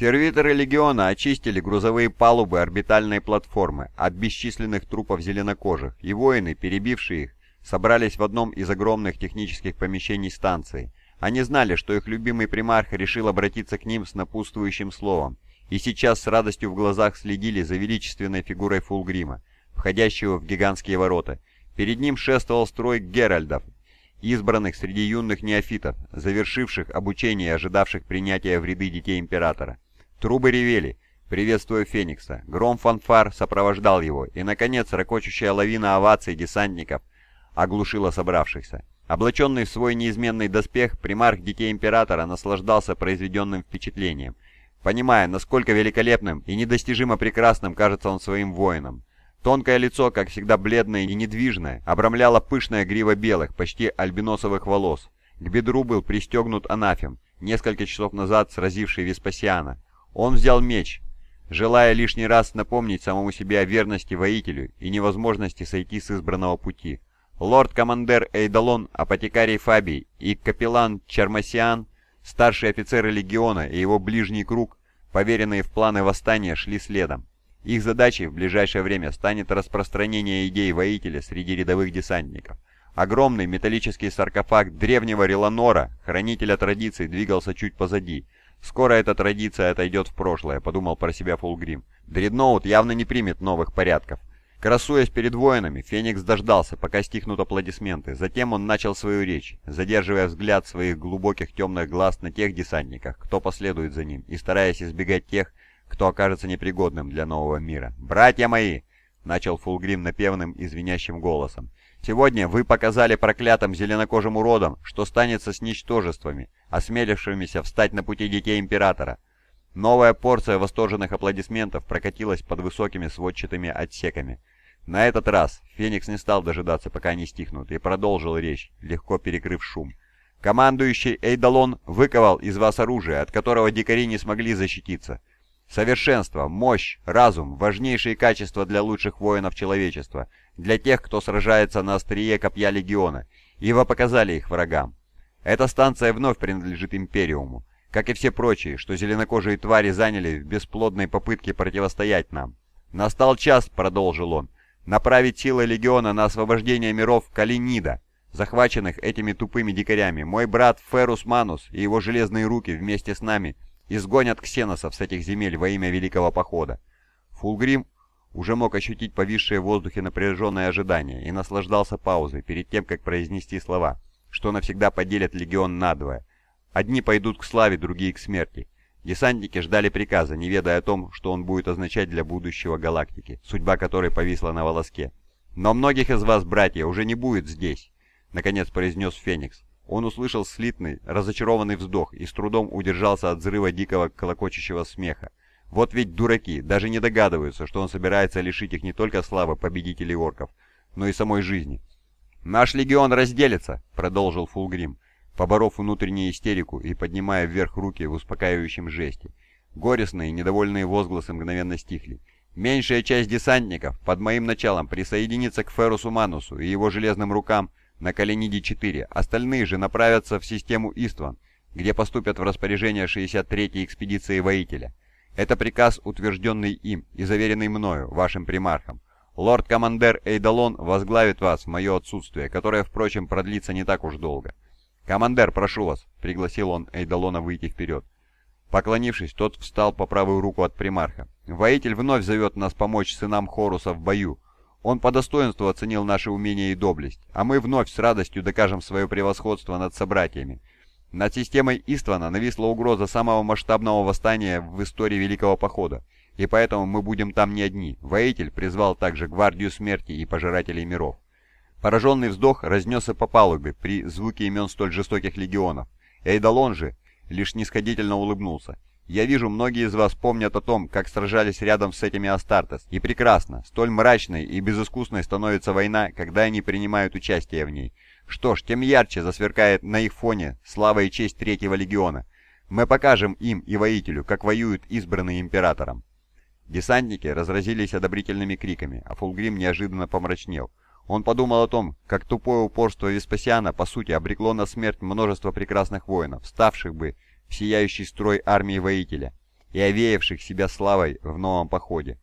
Сервиторы Легиона очистили грузовые палубы орбитальной платформы от бесчисленных трупов зеленокожих, и воины, перебившие их, собрались в одном из огромных технических помещений станции. Они знали, что их любимый примарх решил обратиться к ним с напутствующим словом, и сейчас с радостью в глазах следили за величественной фигурой Фулгрима, входящего в гигантские ворота. Перед ним шествовал строй геральдов, избранных среди юных неофитов, завершивших обучение и ожидавших принятия в ряды детей Императора. Трубы ревели, приветствуя Феникса, гром фанфар сопровождал его, и, наконец, ракочущая лавина оваций десантников оглушила собравшихся. Облаченный в свой неизменный доспех, примарх Детей Императора наслаждался произведенным впечатлением, понимая, насколько великолепным и недостижимо прекрасным кажется он своим воином. Тонкое лицо, как всегда бледное и недвижное, обрамляло пышная грива белых, почти альбиносовых волос. К бедру был пристегнут анафем, несколько часов назад сразивший Веспасиана. Он взял меч, желая лишний раз напомнить самому себе о верности воителю и невозможности сойти с избранного пути. Лорд-командер Эйдалон, апотекарий Фабий и капеллан Чармасиан, старшие офицеры легиона и его ближний круг, поверенные в планы восстания, шли следом. Их задачей в ближайшее время станет распространение идей воителя среди рядовых десантников. Огромный металлический саркофаг древнего Реланора, хранителя традиций, двигался чуть позади. «Скоро эта традиция отойдет в прошлое», — подумал про себя Фулгрим. «Дредноут явно не примет новых порядков». Красуясь перед воинами, Феникс дождался, пока стихнут аплодисменты. Затем он начал свою речь, задерживая взгляд своих глубоких темных глаз на тех десантниках, кто последует за ним, и стараясь избегать тех, кто окажется непригодным для нового мира. «Братья мои!» — начал Фулгрим напевным и голосом. «Сегодня вы показали проклятым зеленокожим уродам, что станется с ничтожествами, осмелившимися встать на пути детей Императора». Новая порция восторженных аплодисментов прокатилась под высокими сводчатыми отсеками. На этот раз Феникс не стал дожидаться, пока они стихнут, и продолжил речь, легко перекрыв шум. Командующий Эйдалон выковал из вас оружие, от которого дикари не смогли защититься. Совершенство, мощь, разум – важнейшие качества для лучших воинов человечества, для тех, кто сражается на острие копья Легиона, и вы показали их врагам. Эта станция вновь принадлежит Империуму, как и все прочие, что зеленокожие твари заняли в бесплодной попытке противостоять нам. «Настал час», — продолжил он, — «направить силы Легиона на освобождение миров Калинида, захваченных этими тупыми дикарями. Мой брат Ферус Манус и его железные руки вместе с нами — изгонят ксеносов с этих земель во имя Великого Похода. Фулгрим уже мог ощутить повисшее в воздухе напряженное ожидание и наслаждался паузой перед тем, как произнести слова, что навсегда поделят легион надвое. Одни пойдут к славе, другие к смерти. Десантники ждали приказа, не ведая о том, что он будет означать для будущего галактики, судьба которой повисла на волоске. «Но многих из вас, братья, уже не будет здесь», — наконец произнес Феникс. Он услышал слитный, разочарованный вздох и с трудом удержался от взрыва дикого колокочущего смеха. Вот ведь дураки, даже не догадываются, что он собирается лишить их не только славы победителей орков, но и самой жизни. «Наш легион разделится», — продолжил Фулгрим, поборов внутреннюю истерику и поднимая вверх руки в успокаивающем жесте. Горестные, недовольные возгласы мгновенно стихли. «Меньшая часть десантников под моим началом присоединится к Ферусу Манусу и его железным рукам на Калиниде-4, остальные же направятся в систему Истван, где поступят в распоряжение 63-й экспедиции воителя. Это приказ, утвержденный им и заверенный мною, вашим примархом. Лорд-командер Эйдалон возглавит вас в мое отсутствие, которое, впрочем, продлится не так уж долго. «Командер, прошу вас», — пригласил он Эйдалона выйти вперед. Поклонившись, тот встал по правую руку от примарха. «Воитель вновь зовет нас помочь сынам Хоруса в бою. Он по достоинству оценил наши умения и доблесть, а мы вновь с радостью докажем свое превосходство над собратьями. Над системой Иствана нависла угроза самого масштабного восстания в истории Великого Похода, и поэтому мы будем там не одни. Воитель призвал также Гвардию Смерти и Пожирателей Миров. Пораженный вздох разнесся по палубе при звуке имен столь жестоких легионов. Эйдалон же лишь нисходительно улыбнулся. Я вижу, многие из вас помнят о том, как сражались рядом с этими Астартес. И прекрасно, столь мрачной и безыскусной становится война, когда они принимают участие в ней. Что ж, тем ярче засверкает на их фоне слава и честь Третьего Легиона. Мы покажем им и воителю, как воюют избранные Императором. Десантники разразились одобрительными криками, а Фулгрим неожиданно помрачнел. Он подумал о том, как тупое упорство Веспасиана, по сути, обрекло на смерть множество прекрасных воинов, ставших бы в сияющий строй армии воителя. и овеявших себя славой в новом походе.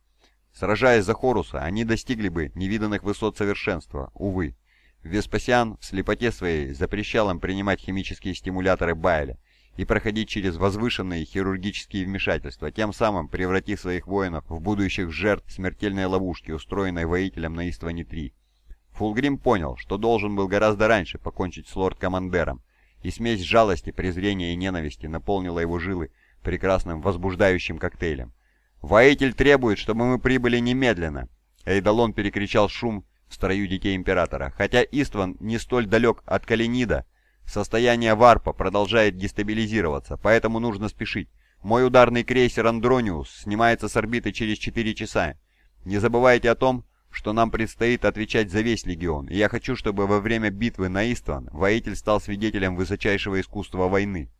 Сражаясь за Хоруса, они достигли бы невиданных высот совершенства, увы. Веспасиан в слепоте своей запрещал им принимать химические стимуляторы Байля и проходить через возвышенные хирургические вмешательства, тем самым превратив своих воинов в будущих жертв смертельной ловушки, устроенной воителем на Истване-3. Фулгрим понял, что должен был гораздо раньше покончить с лорд-командером, и смесь жалости, презрения и ненависти наполнила его жилы прекрасным возбуждающим коктейлем. «Воитель требует, чтобы мы прибыли немедленно!» Эйдалон перекричал шум в строю детей Императора. Хотя Истван не столь далек от Калинида, состояние варпа продолжает дестабилизироваться, поэтому нужно спешить. Мой ударный крейсер «Андрониус» снимается с орбиты через 4 часа. Не забывайте о том, что нам предстоит отвечать за весь Легион, и я хочу, чтобы во время битвы на Истван воитель стал свидетелем высочайшего искусства войны.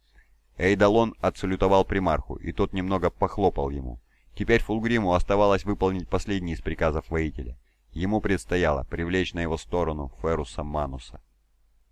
Эйдалон отсалютовал примарху, и тот немного похлопал ему. Теперь Фулгриму оставалось выполнить последний из приказов воителя. Ему предстояло привлечь на его сторону Феруса Мануса.